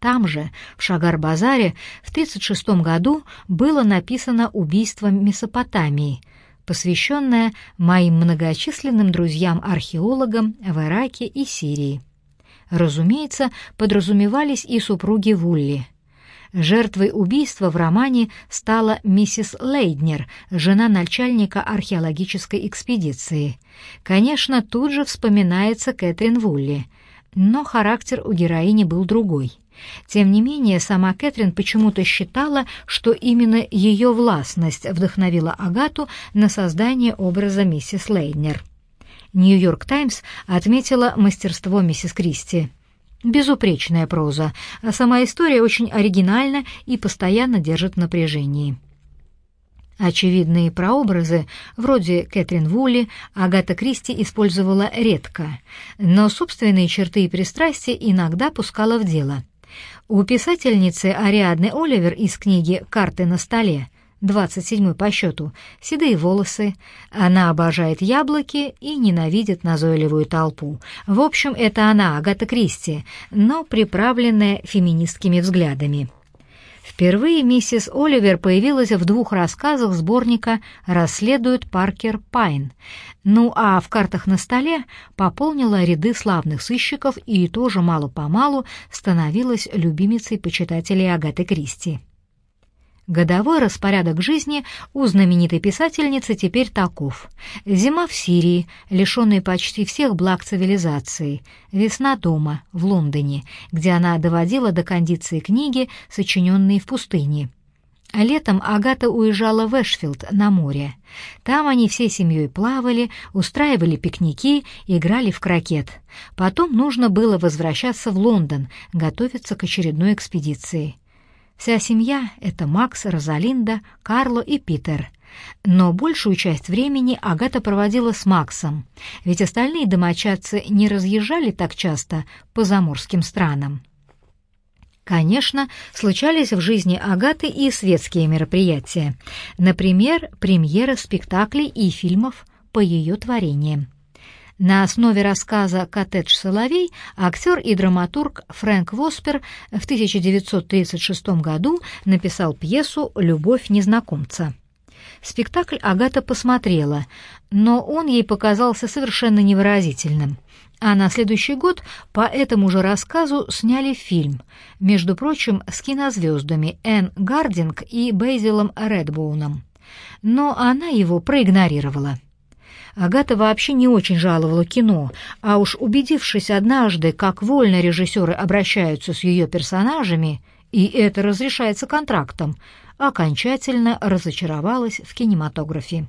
Там же, в Шагар-Базаре, в 1936 году было написано «Убийство Месопотамии», посвященное моим многочисленным друзьям-археологам в Ираке и Сирии. Разумеется, подразумевались и супруги Вулли. Жертвой убийства в романе стала миссис Лейднер, жена начальника археологической экспедиции. Конечно, тут же вспоминается Кэтрин Вулли, но характер у героини был другой. Тем не менее, сама Кэтрин почему-то считала, что именно ее властность вдохновила Агату на создание образа миссис Лейднер. «Нью-Йорк Таймс» отметила мастерство миссис Кристи. Безупречная проза, а сама история очень оригинальна и постоянно держит в напряжении. Очевидные прообразы, вроде Кэтрин Вулли, Агата Кристи использовала редко, но собственные черты и пристрастия иногда пускала в дело. У писательницы Ариадны Оливер из книги «Карты на столе» 27 по счету, седые волосы, она обожает яблоки и ненавидит назойливую толпу. В общем, это она, Агата Кристи, но приправленная феминистскими взглядами. Впервые миссис Оливер появилась в двух рассказах сборника «Расследует Паркер Пайн». Ну а в «Картах на столе» пополнила ряды славных сыщиков и тоже мало-помалу становилась любимицей почитателей Агаты Кристи. Годовой распорядок жизни у знаменитой писательницы теперь таков. Зима в Сирии, лишенная почти всех благ цивилизации. Весна дома, в Лондоне, где она доводила до кондиции книги, сочиненные в пустыне. Летом Агата уезжала в Эшфилд на море. Там они всей семьей плавали, устраивали пикники, играли в крокет. Потом нужно было возвращаться в Лондон, готовиться к очередной экспедиции. Вся семья — это Макс, Розалинда, Карло и Питер. Но большую часть времени Агата проводила с Максом, ведь остальные домочадцы не разъезжали так часто по заморским странам. Конечно, случались в жизни Агаты и светские мероприятия, например, премьера спектаклей и фильмов по ее творениям. На основе рассказа «Коттедж Соловей» актер и драматург Фрэнк Воспер в 1936 году написал пьесу «Любовь незнакомца». Спектакль Агата посмотрела, но он ей показался совершенно невыразительным. А на следующий год по этому же рассказу сняли фильм, между прочим, с кинозвездами Энн Гардинг и Бейзилом Редбоуном. Но она его проигнорировала. Агата вообще не очень жаловала кино, а уж убедившись однажды, как вольно режиссеры обращаются с ее персонажами, и это разрешается контрактом, окончательно разочаровалась в кинематографе.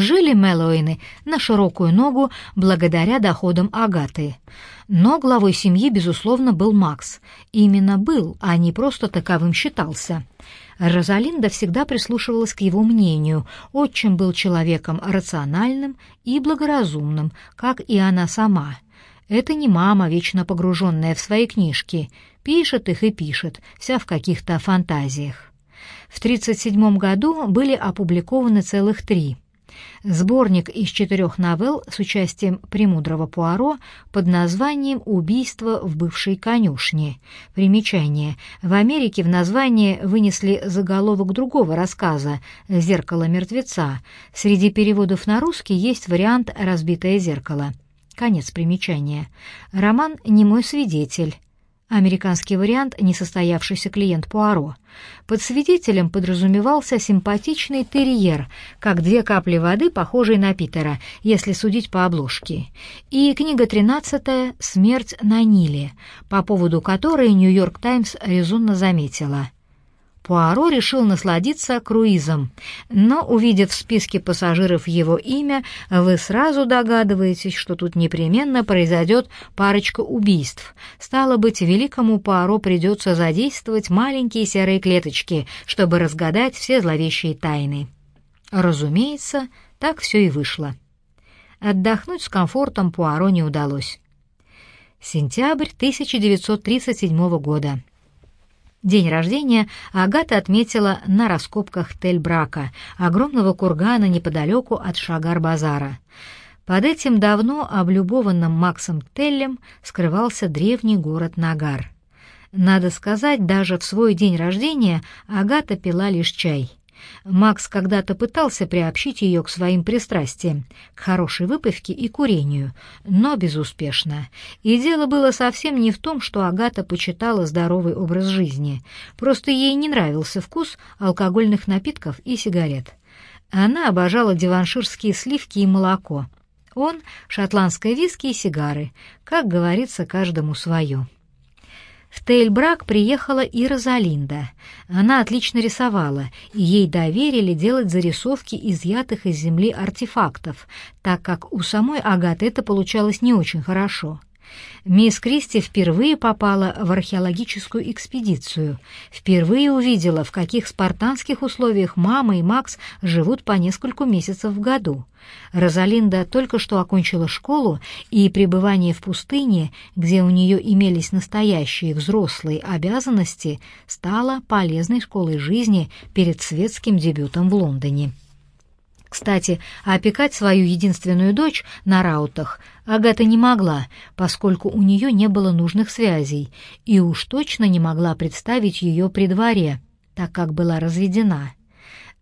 Жили Мэллоуины на широкую ногу благодаря доходам Агаты. Но главой семьи, безусловно, был Макс. Именно был, а не просто таковым считался — Розалинда всегда прислушивалась к его мнению. Отчим был человеком рациональным и благоразумным, как и она сама. Это не мама, вечно погруженная в свои книжки. Пишет их и пишет, вся в каких-то фантазиях. В 1937 году были опубликованы целых три — Сборник из четырех новелл с участием премудрого Пуаро под названием «Убийство в бывшей конюшне». Примечание. В Америке в название вынесли заголовок другого рассказа «Зеркало мертвеца». Среди переводов на русский есть вариант «Разбитое зеркало». Конец примечания. Роман «Не мой свидетель». Американский вариант «Несостоявшийся клиент Пуаро». Под свидетелем подразумевался симпатичный терьер, как две капли воды, похожий на Питера, если судить по обложке. И книга тринадцатая «Смерть на Ниле», по поводу которой «Нью-Йорк Таймс» резонно заметила. Пуаро решил насладиться круизом, но, увидев в списке пассажиров его имя, вы сразу догадываетесь, что тут непременно произойдет парочка убийств. Стало быть, великому Пуаро придется задействовать маленькие серые клеточки, чтобы разгадать все зловещие тайны. Разумеется, так все и вышло. Отдохнуть с комфортом Пуаро не удалось. Сентябрь 1937 года. День рождения Агата отметила на раскопках Тель-Брака, огромного кургана неподалеку от Шагар-базара. Под этим давно облюбованным Максом Теллем скрывался древний город Нагар. Надо сказать, даже в свой день рождения Агата пила лишь чай. Макс когда-то пытался приобщить ее к своим пристрастиям, к хорошей выпивке и курению, но безуспешно. И дело было совсем не в том, что Агата почитала здоровый образ жизни, просто ей не нравился вкус алкогольных напитков и сигарет. Она обожала диванширские сливки и молоко. Он — шотландское виски и сигары, как говорится, каждому свое. В Тейльбрак приехала и Розалинда. Она отлично рисовала, и ей доверили делать зарисовки изъятых из земли артефактов, так как у самой Агаты это получалось не очень хорошо — Мисс Кристи впервые попала в археологическую экспедицию, впервые увидела, в каких спартанских условиях мама и Макс живут по нескольку месяцев в году. Розалинда только что окончила школу, и пребывание в пустыне, где у нее имелись настоящие взрослые обязанности, стало полезной школой жизни перед светским дебютом в Лондоне. Кстати, опекать свою единственную дочь на раутах Агата не могла, поскольку у нее не было нужных связей, и уж точно не могла представить ее при дворе, так как была разведена.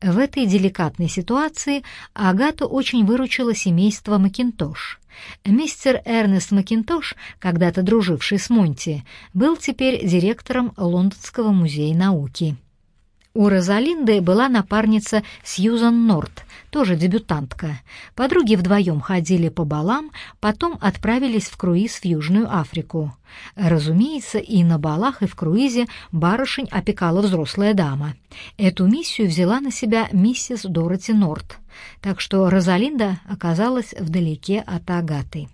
В этой деликатной ситуации Агата очень выручила семейство Макинтош. Мистер Эрнест Макинтош, когда-то друживший с Монти, был теперь директором Лондонского музея науки. У Розалинды была напарница Сьюзан Норт, тоже дебютантка. Подруги вдвоем ходили по балам, потом отправились в круиз в Южную Африку. Разумеется, и на балах, и в круизе барышень опекала взрослая дама. Эту миссию взяла на себя миссис Дороти Норт, так что Розалинда оказалась вдалеке от Агаты.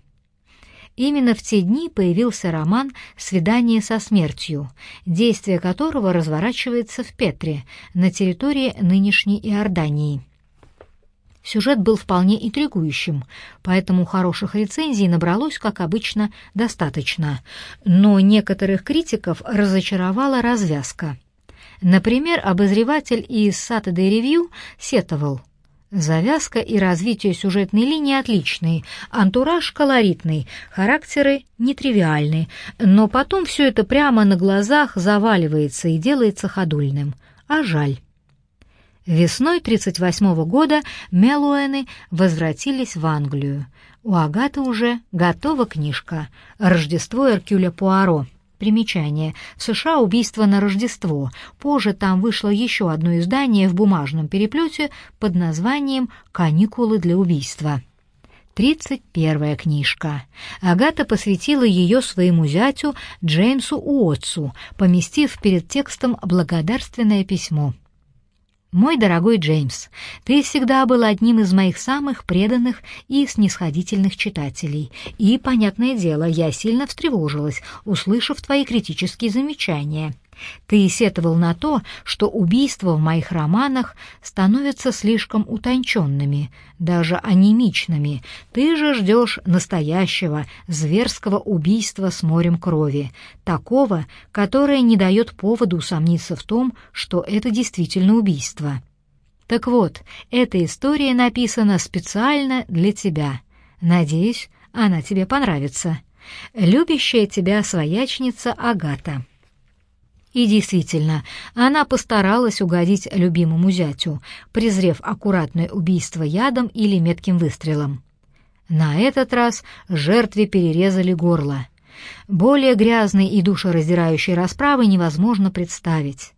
Именно в те дни появился роман «Свидание со смертью», действие которого разворачивается в Петре, на территории нынешней Иордании. Сюжет был вполне интригующим, поэтому хороших рецензий набралось, как обычно, достаточно, но некоторых критиков разочаровала развязка. Например, обозреватель из Saturday Review сетовал – Завязка и развитие сюжетной линии отличные, антураж колоритный, характеры нетривиальны, но потом все это прямо на глазах заваливается и делается ходульным. А жаль. Весной 38 года Мелуэны возвратились в Англию. У Агаты уже готова книжка «Рождество Эркюля Пуаро». Примечание. В США убийство на Рождество. Позже там вышло еще одно издание в бумажном переплете под названием «Каникулы для убийства». Тридцать первая книжка. Агата посвятила ее своему зятю Джеймсу Уотсу, поместив перед текстом благодарственное письмо. Мой дорогой Джеймс, ты всегда был одним из моих самых преданных и снисходительных читателей, и, понятное дело, я сильно встревожилась, услышав твои критические замечания. Ты сетовал на то, что убийства в моих романах становятся слишком утонченными, даже анемичными. Ты же ждешь настоящего, зверского убийства с морем крови, такого, которое не дает поводу усомниться в том, что это действительно убийство. Так вот, эта история написана специально для тебя. Надеюсь, она тебе понравится. Любящая тебя своячница Агата. И действительно, она постаралась угодить любимому зятю, презрев аккуратное убийство ядом или метким выстрелом. На этот раз жертве перерезали горло. Более грязной и душераздирающей расправы невозможно представить.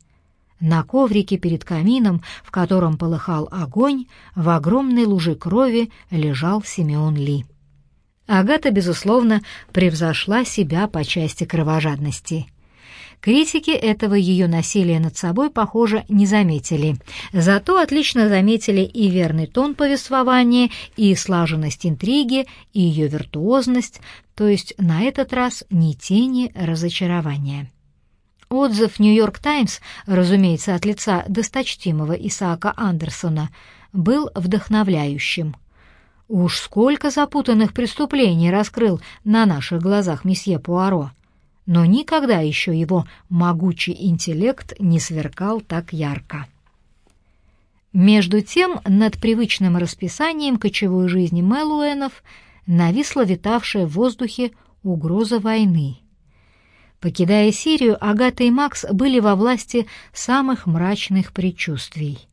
На коврике перед камином, в котором полыхал огонь, в огромной луже крови лежал Симеон Ли. Агата, безусловно, превзошла себя по части кровожадности — Критики этого ее насилия над собой, похоже, не заметили. Зато отлично заметили и верный тон повествования, и слаженность интриги, и ее виртуозность, то есть на этот раз ни тени разочарования. Отзыв «Нью-Йорк Таймс», разумеется, от лица досточтимого Исаака Андерсона, был вдохновляющим. Уж сколько запутанных преступлений раскрыл на наших глазах месье Пуаро но никогда еще его могучий интеллект не сверкал так ярко. Между тем, над привычным расписанием кочевой жизни Мэлуэнов нависла витавшая в воздухе угроза войны. Покидая Сирию, Агата и Макс были во власти самых мрачных предчувствий.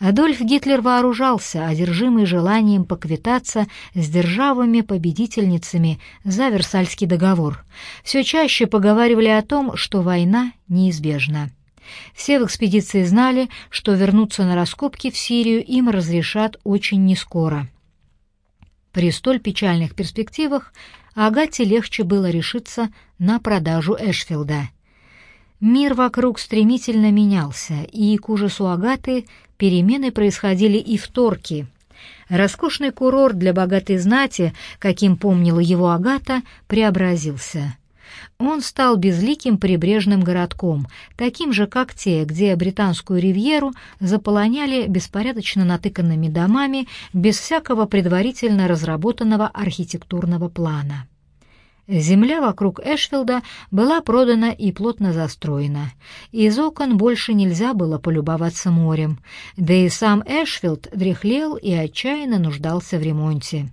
Адольф Гитлер вооружался, одержимый желанием поквитаться с державами-победительницами за Версальский договор. Все чаще поговаривали о том, что война неизбежна. Все в экспедиции знали, что вернуться на раскопки в Сирию им разрешат очень нескоро. При столь печальных перспективах Агате легче было решиться на продажу Эшфилда. Мир вокруг стремительно менялся, и к ужасу Агаты перемены происходили и в Торке. Роскошный курорт для богатой знати, каким помнила его Агата, преобразился. Он стал безликим прибрежным городком, таким же, как те, где британскую ривьеру заполоняли беспорядочно натыканными домами без всякого предварительно разработанного архитектурного плана. Земля вокруг Эшфилда была продана и плотно застроена. Из окон больше нельзя было полюбоваться морем, да и сам Эшфилд дряхлел и отчаянно нуждался в ремонте.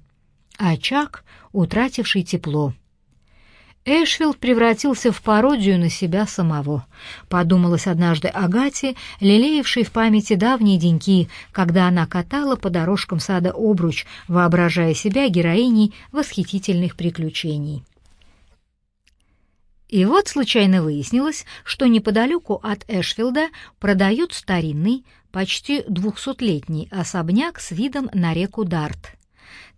Очаг, утративший тепло. Эшфилд превратился в пародию на себя самого. Подумалось однажды Агате, лелеявшей в памяти давние деньки, когда она катала по дорожкам сада обруч, воображая себя героиней восхитительных приключений. И вот случайно выяснилось, что неподалеку от Эшфилда продают старинный, почти двухсотлетний особняк с видом на реку Дарт.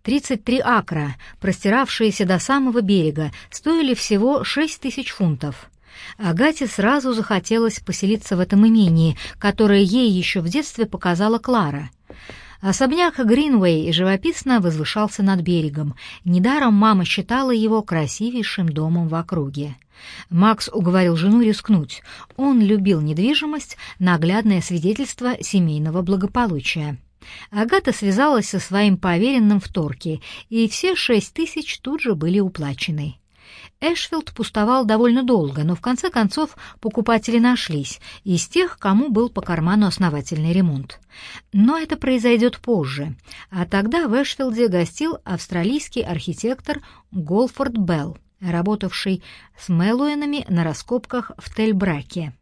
33 акра, простиравшиеся до самого берега, стоили всего 6 тысяч фунтов. Агате сразу захотелось поселиться в этом имении, которое ей еще в детстве показала Клара. Особняк Гринвей живописно возвышался над берегом. Недаром мама считала его красивейшим домом в округе. Макс уговорил жену рискнуть. Он любил недвижимость, наглядное свидетельство семейного благополучия. Агата связалась со своим поверенным в Торке, и все шесть тысяч тут же были уплачены. Эшфилд пустовал довольно долго, но в конце концов покупатели нашлись, из тех, кому был по карману основательный ремонт. Но это произойдет позже, а тогда в Эшфилде гостил австралийский архитектор Голфорд Белл, работавший с Мэллоуэнами на раскопках в Тельбраке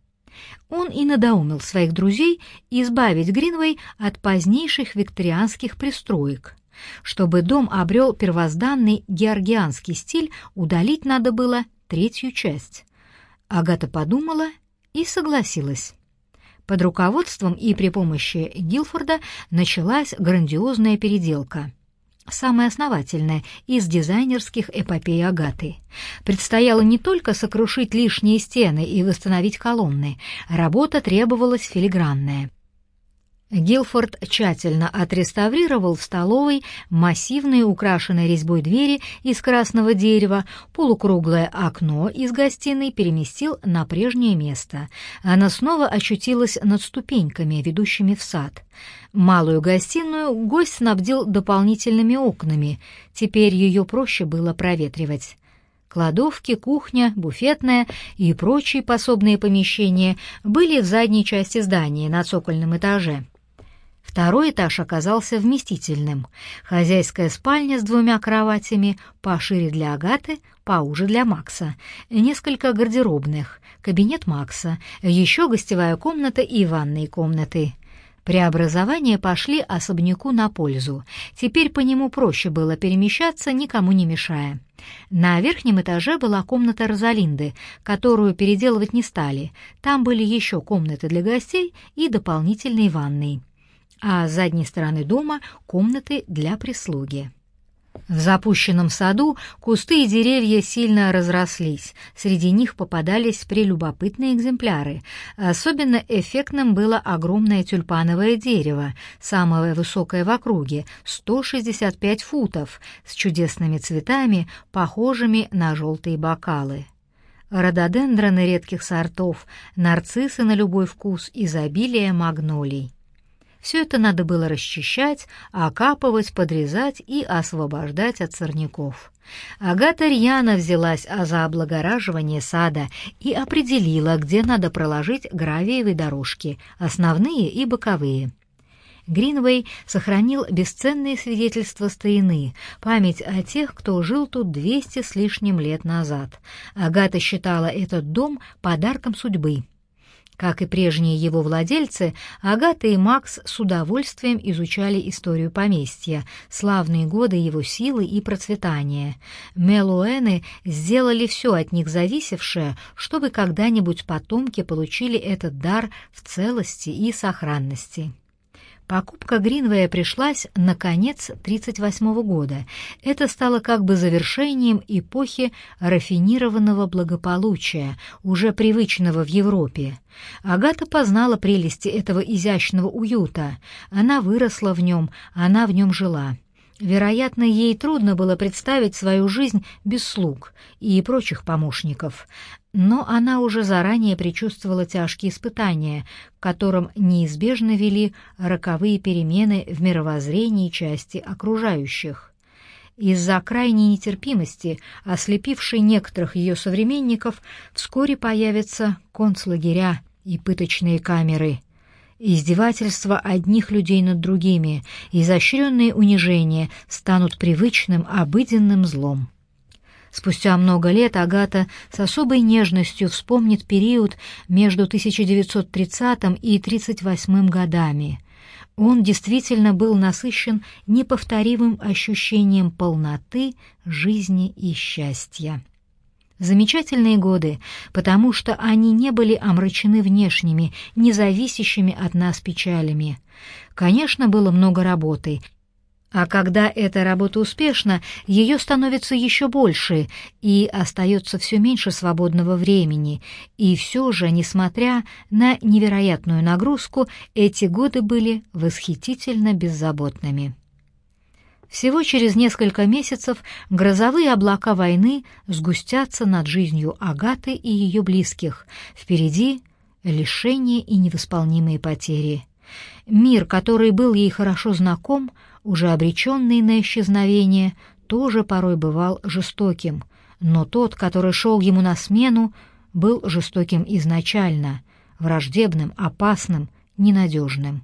он и надоумил своих друзей избавить Гринвей от позднейших викторианских пристроек. Чтобы дом обрел первозданный георгианский стиль, удалить надо было третью часть. Агата подумала и согласилась. Под руководством и при помощи Гилфорда началась грандиозная переделка — самое основательное из дизайнерских эпопей Агаты. Предстояло не только сокрушить лишние стены и восстановить колонны, работа требовалась филигранная. Гилфорд тщательно отреставрировал в столовой массивные украшенные резьбой двери из красного дерева, полукруглое окно из гостиной переместил на прежнее место. Оно снова очутилось над ступеньками, ведущими в сад. Малую гостиную гость снабдил дополнительными окнами, теперь ее проще было проветривать. Кладовки, кухня, буфетная и прочие пособные помещения были в задней части здания на цокольном этаже. Второй этаж оказался вместительным. Хозяйская спальня с двумя кроватями, пошире для Агаты, поуже для Макса, несколько гардеробных, кабинет Макса, еще гостевая комната и ванные комнаты. Преобразования пошли особняку на пользу. Теперь по нему проще было перемещаться, никому не мешая. На верхнем этаже была комната Розалинды, которую переделывать не стали. Там были еще комнаты для гостей и дополнительные ванные а с задней стороны дома — комнаты для прислуги. В запущенном саду кусты и деревья сильно разрослись, среди них попадались прелюбопытные экземпляры. Особенно эффектным было огромное тюльпановое дерево, самое высокое в округе, 165 футов, с чудесными цветами, похожими на желтые бокалы. Рододендроны редких сортов, нарциссы на любой вкус, изобилие магнолий. Все это надо было расчищать, окапывать, подрезать и освобождать от сорняков. Агата рьяно взялась за облагораживание сада и определила, где надо проложить гравиевые дорожки, основные и боковые. Гринвей сохранил бесценные свидетельства старины, память о тех, кто жил тут 200 с лишним лет назад. Агата считала этот дом подарком судьбы. Как и прежние его владельцы, Агата и Макс с удовольствием изучали историю поместья, славные годы его силы и процветания. Мелуэны сделали все от них зависевшее, чтобы когда-нибудь потомки получили этот дар в целости и сохранности. Покупка Гринвея пришлась на конец 1938 года. Это стало как бы завершением эпохи рафинированного благополучия, уже привычного в Европе. Агата познала прелести этого изящного уюта. Она выросла в нем, она в нем жила. Вероятно, ей трудно было представить свою жизнь без слуг и прочих помощников, но она уже заранее предчувствовала тяжкие испытания, которым неизбежно вели роковые перемены в мировоззрении части окружающих. Из-за крайней нетерпимости, ослепившей некоторых ее современников, вскоре появятся концлагеря и пыточные камеры — Издевательства одних людей над другими, изощренные унижения станут привычным, обыденным злом. Спустя много лет Агата с особой нежностью вспомнит период между 1930 и 1938 годами. Он действительно был насыщен неповторимым ощущением полноты, жизни и счастья. Замечательные годы, потому что они не были омрачены внешними, независящими от нас печалями. Конечно, было много работы, а когда эта работа успешна, ее становится еще больше, и остается все меньше свободного времени. И все же, несмотря на невероятную нагрузку, эти годы были восхитительно беззаботными. Всего через несколько месяцев грозовые облака войны сгустятся над жизнью Агаты и ее близких. Впереди лишение и невосполнимые потери. Мир, который был ей хорошо знаком, уже обреченный на исчезновение, тоже порой бывал жестоким, но тот, который шел ему на смену, был жестоким изначально, враждебным, опасным, ненадежным.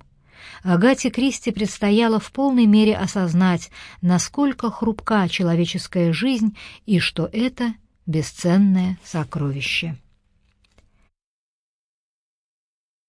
Агате Кристи предстояло в полной мере осознать, насколько хрупка человеческая жизнь и что это бесценное сокровище.